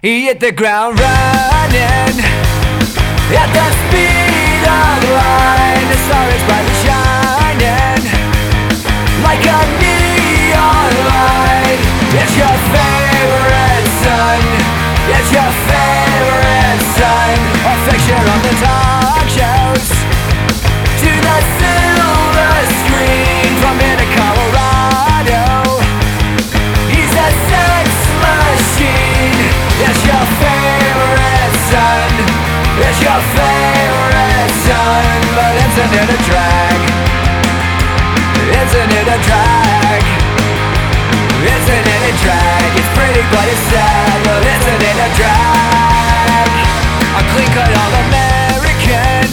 He hit the ground running at the speed of light. The star is brightly shining like a neon light. It's your favorite son. It's your favorite son. A fixture on the talk son It's your favorite son But isn't it a drag? Isn't it a drag? Isn't it a drag? It's pretty but it's sad But isn't it a drag? A clean cut all American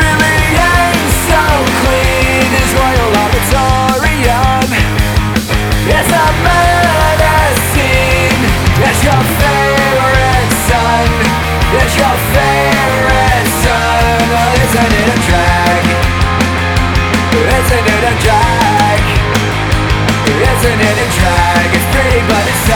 Really ain't so clean His Royal Auditorium It's Isn't it a drag? Isn't it a drag? It's pretty but it's